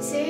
Say